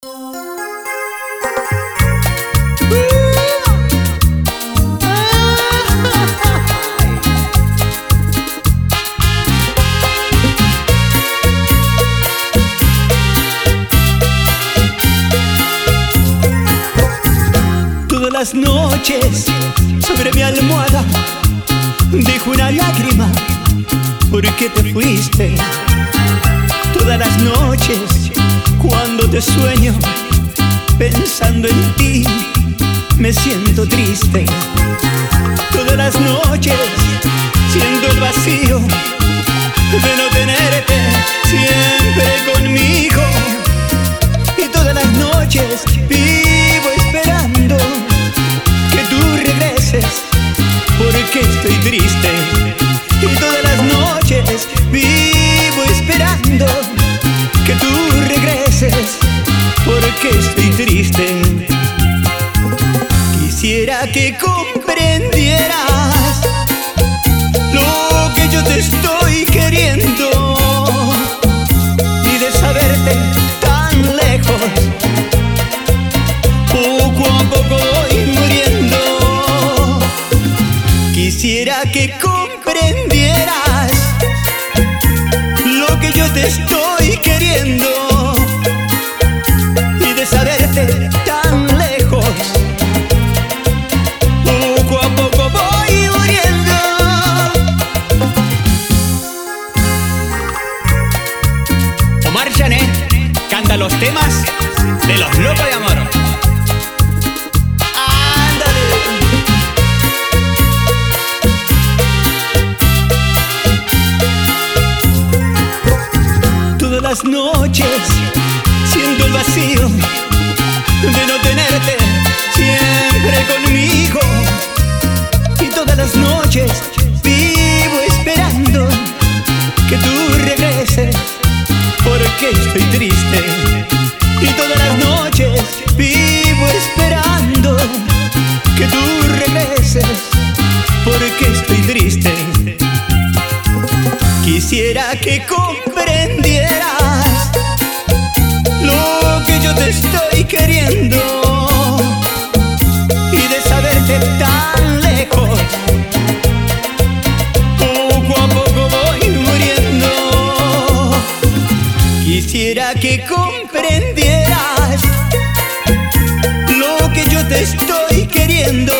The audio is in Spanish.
Todas las noches sobre mi almohada dejo una lágrima porque te fuiste. Todas las noches te sueño pensando en ti me siento triste. Todas las noches siento el vacío de no tenerte siempre conmigo. Y todas las noches vivo esperando que tú regreses porque estoy triste. Y todas las noches vivo esperando estoy triste. Quisiera que comprendieras lo que yo te estoy queriendo y de saberte tan lejos. Poco a poco voy muriendo. Quisiera que comprendieras lo que yo te estoy queriendo las noches siento el vacío de no tenerte siempre conmigo. Y todas las noches vivo esperando que tú regreses porque estoy triste. Y todas las noches vivo esperando que tú regreses porque estoy triste. Quisiera que comprendieras Quisiera que comprendieras lo que yo te estoy queriendo.